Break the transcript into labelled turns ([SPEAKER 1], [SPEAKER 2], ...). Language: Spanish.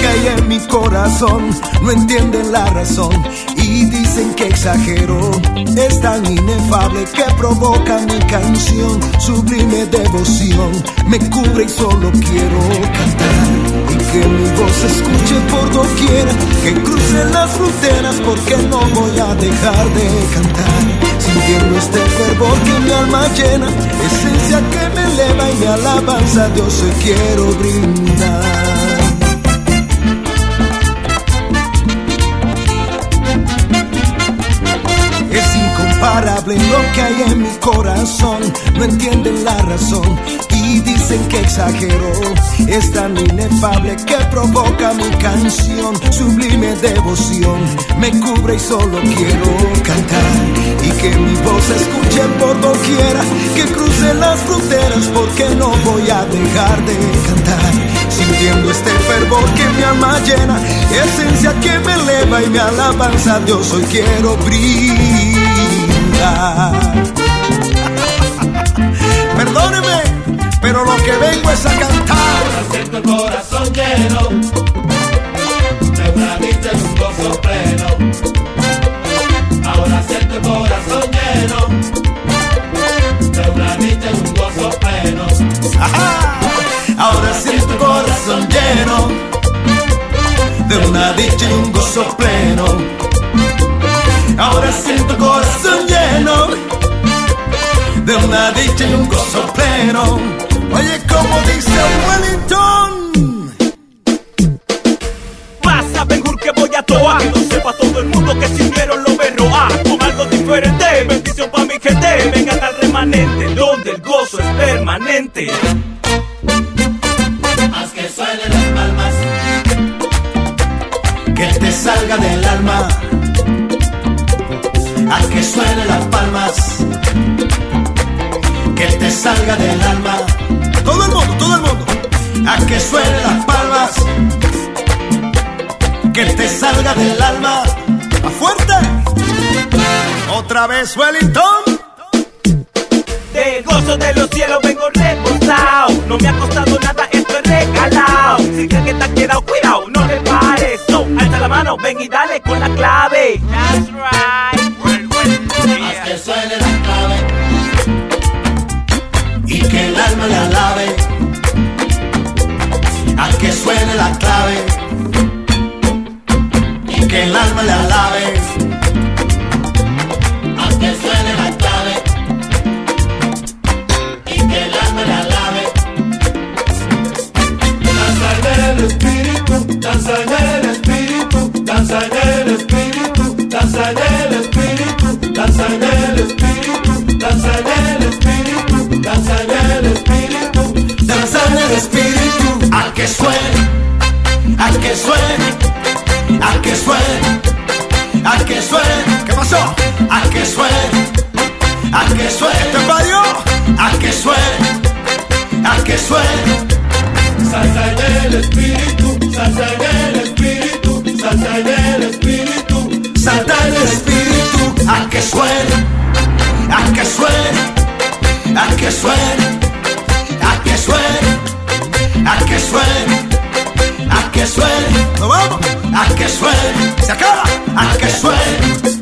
[SPEAKER 1] que hay en mi corazón. No entienden la razón y dicen que exagero. Es tan inefable que provoca mi canción. Sublime devoción me cubre y solo quiero cantar. Y que mi voz se escuche por doquiera. Que crucen las fronteras porque no voy a dejar de cantar sintiendo este fervor que mi alma llena, esencia que me eleva y mi alabanza Dios hoy quiero brindar. Que hay en mi corazón, no entienden la razón y dicen que exagero. Es tan inefable que provoca mi canción, sublime devoción, me cubre y solo quiero cantar y que mi voz se escuche por doquiera, que cruce las fronteras porque no voy a dejar de cantar. Sintiendo este fervor que mi alma llena, esencia que me eleva y mi alabanza Dios hoy quiero Perdóneme, pero lo que vengo es a cantar.
[SPEAKER 2] Siento el corazón lleno de una dicha y un gozo pleno. Ahora siento el corazón lleno de una dicha y un gozo pleno.
[SPEAKER 1] Ajá. Ahora siento el corazón lleno de una dicha y un gozo pleno. Ahora siento corazón de una dicha y un gozo pleno. Oye, como dice Wellington.
[SPEAKER 3] Pasa, Benjur, que voy a toa. Que lo sepa todo el mundo que sirvieron lo berroa. Con algo diferente, bendición pa' mi gente. Vengan al remanente, donde el gozo es permanente.
[SPEAKER 2] Haz que suenen las palmas,
[SPEAKER 1] que te salga del alma, a que suenen las palmas, salga del alma. Todo el mundo, todo el mundo, a que suenen las palmas, que te salga del alma. ¡A fuerte! Otra vez, Wellington.
[SPEAKER 3] Del gozo de los cielos vengo reposado. No me ha costado nada, esto es regalado. Si crees que te has quedado, cuidado, no le pares. No, alza la mano, ven y dale con la clave. That's right.
[SPEAKER 1] Alma le alabe, a que suene la clave, y que el alma le alabe,
[SPEAKER 2] espíritu,
[SPEAKER 1] a que suene, a que suene, a que suene, a que suene, ¿qué pasó? A que suene, a que suene, ¿te falló? A que suene, a que suene. Que suene, nos vamos, a que suene, se acaba, a que suene,